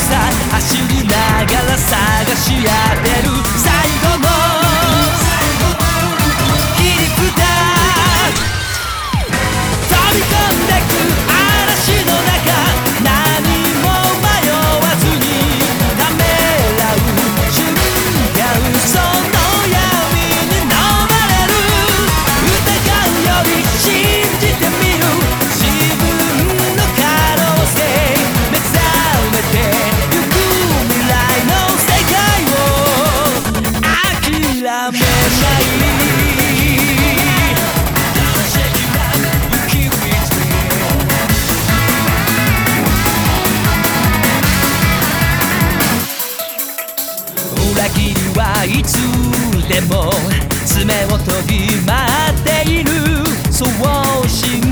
さ走りながら探し当てる。最後めない。裏切りはいつでも爪を研ぎ回っている。そう信じ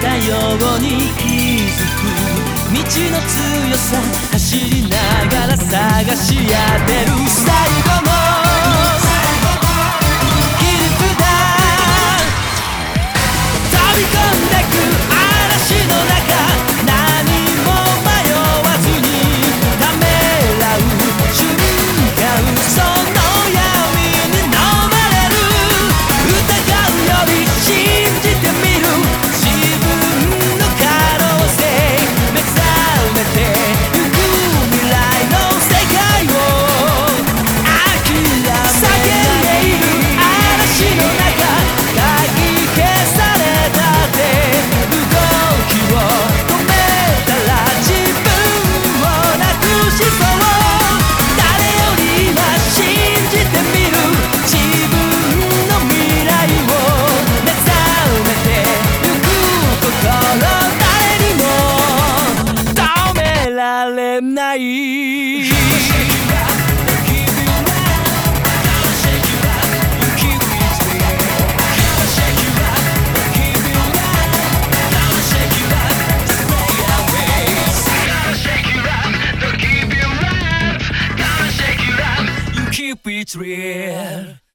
たように気づく。道の強さ走りながら探し当てる。最後の it's real.